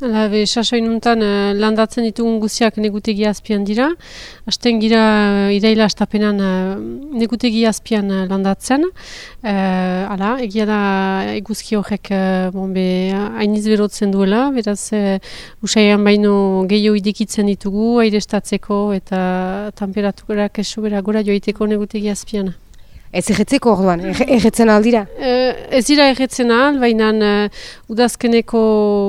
Hala, be, sasoin nuntan uh, landatzen ditugun guziak negutegi azpian dira. Asten gira uh, iraila astapenan uh, negutegi azpian uh, landatzen. Uh, hala, egia da eguzki horrek uh, bon, hainiz berotzen duela, beraz uh, usaian baino gehiago idekitzen ditugu, airestatzeko eta temperaturak esu bera gora joiteko negutegi azpian. Ez erretzeko orduan, erretzen aldira? Uh, ez dira erretzen ahal, baina uh, udazkeneko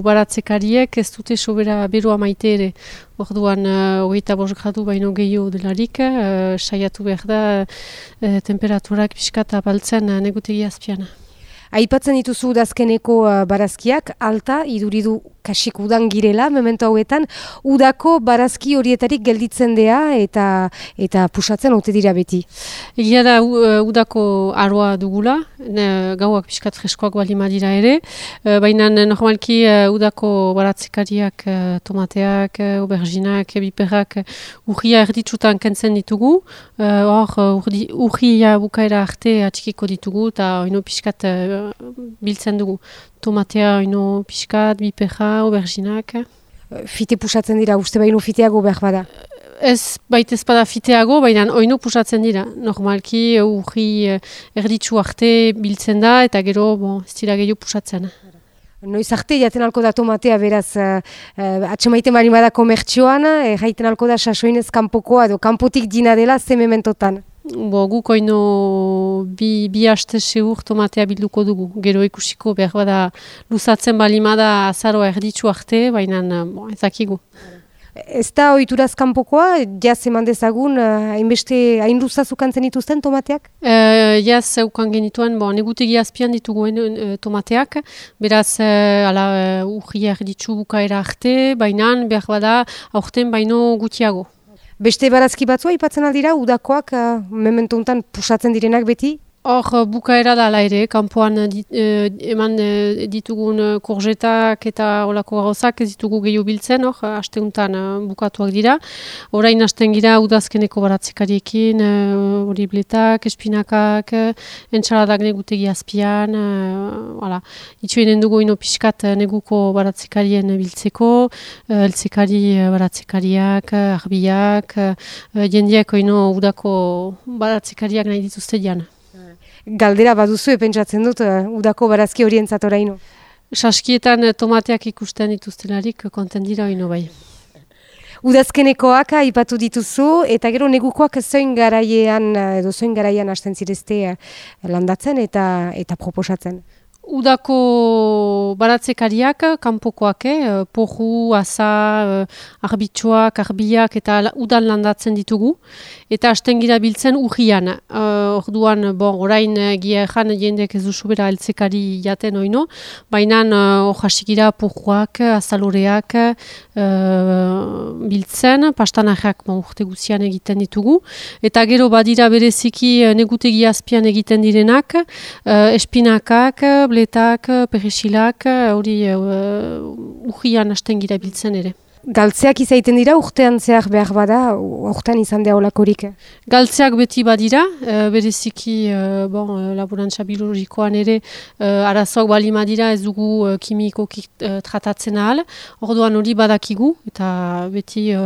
baratzekariek ez dute sobera berua maite ere. Orduan, uh, hogeita bos gradu baino gehiago delarik, uh, saiatu behar da uh, temperaturak pixkata baltzen uh, negutegi azpiana. Aipatzen dituzu udazkeneko uh, barazkiak, alta, iduridu kasik udan girela, memento hauetan, udako barazki horietarik gelditzen dea eta eta pusatzen ote dira beti. Egia da udako aroa dugula, gauak pixkat freskoak bali madira ere, e, baina normalki udako baratzekariak tomateak, auberginak, biperrak urria erditsutan kentzen ditugu, hor urria bukaera arte atxikiko ditugu eta oino pixkat biltzen dugu. Tomatea oino pixkat, biperra, auberginak. Fite pusatzen dira, uste baino fiteago behar bada? Ez baita ez bada fiteago, baina oino pusatzen dira. Normalki urri eh, erditsu arte biltzen da eta gero bon, ez dira gehiago pusatzen. Noiz arte jaten alko da tomatea beraz uh, atxemaiten bari bada komertxoan, uh, jaiten alko da sasoinez kanpokoa edo kanpotik dina dela ze mementotan? Bo, guk oino bi, bi haste seur tomatea bilduko dugu. Gero ikusiko behar bada luzatzen balimada azaroa erditzu arte, baina ezakigu. Ez da oituraz kanpokoa, jaz eman dezagun, eh, hainbeste, hain luzazuk antzen dituzten tomateak? Uh, jaz eukan genituen, bo, negutegi azpian dituguen uh, tomateak, beraz, uh, ala, uh, urri erditzu bukaera arte, baina behar bada aurten baino gutiago. Beste barazki batzua ipatzen aldira, udakoak uh, mementu pusatzen direnak beti? Hor, eh, bukaera da ere, kanpoan uh, eman uh, ditugun uh, korjetak eta olako gauzak ez ditugu gehiago biltzen, hor, haste bukatuak dira. Horain hasten gira udazkeneko baratzekariekin, hori bletak, espinakak, entxaladak negutegi azpian, uh, itxuenen dugu ino pixkat neguko baratzekarien biltzeko, eltzekari baratzekariak, arbiak, uh, jendiak ino udako baratzekariak nahi dituzte dian galdera baduzu epentsatzen dut uh, udako barazki horien zatoraino. Saskietan uh, tomateak ikusten dituztelarik konten dira ino bai. Udazkenekoak aipatu dituzu eta gero negukoak zoin garaian uh, edo zoin garaian hasten zirezte landatzen eta eta proposatzen. Udako baratzekariak, kanpokoak, eh, pohu, asa, arbitxoak, arbiak eta udan landatzen ditugu. Eta hasten gira biltzen urrian. Uh, orduan, bon, orain uh, gia ezan jendek ez duzu bera eltzekari jaten oino, baina hor uh, gira purruak, azaloreak uh, biltzen, pastanajak bon, urte guzian egiten ditugu, eta gero badira bereziki negutegi azpian egiten direnak, uh, espinakak, bletak, peresilak, hori uh, urrian hasten gira biltzen ere. Galtzeak izaiten dira urtean zehar behar bada, urtean izan da olakorik? Galtzeak beti badira, e, bereziki e, bon, laborantza biologikoan ere e, arazoak balima dira ez dugu e, kimikoki e, tratatzen ahal. Orduan hori badakigu eta beti e,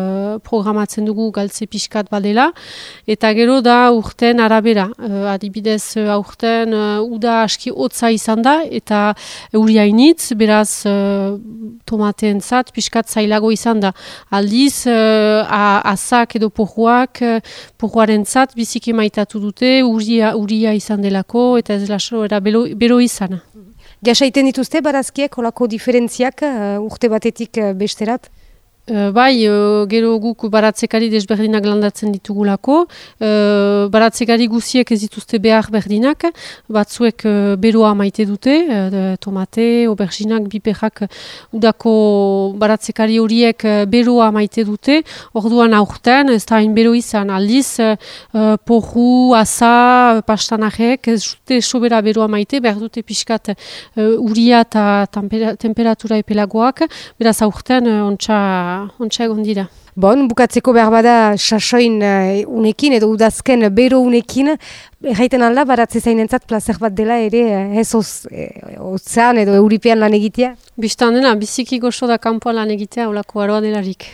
programatzen dugu galtze pixkat badela. Eta gero da urtean arabera, e, adibidez urtean e, uda aski hotza izan da eta euriainitz, beraz e, tomateen zat pixkat zailago izan izan da. Aldiz, uh, azak edo pohuak, uh, pohuaren zat, biziki maitatu dute, uria, uria izan delako, eta ez laso, era bero, bero izan. Jasaiten dituzte barazkiek, olako diferentziak uh, urte batetik besterat? Uh, bai, uh, gero guk baratzekari desberdinak landatzen ditugulako. Uh, baratzekari guziek ez dituzte behar berdinak. Batzuek beroa maite dute, tomate, auberginak, biperak udako baratzekari horiek beroa maite dute. Orduan aurten, ez da hain bero izan aldiz, porru, asa, pastanarek, ez dute sobera beroa maite, behar dute pixkat uria eta temperatura epelagoak. Beraz aurten, ontsa ontsa egon dira. Bon, bukatzeko behar bada sasoin uh, unekin edo udazken bero unekin, erraiten alda, baratze zainentzat plazer bat dela ere, uh, ez ozean edo euripean lan egitea? Bistan dena, biziki gozo da kanpoan lan egitea, olako aroa delarik.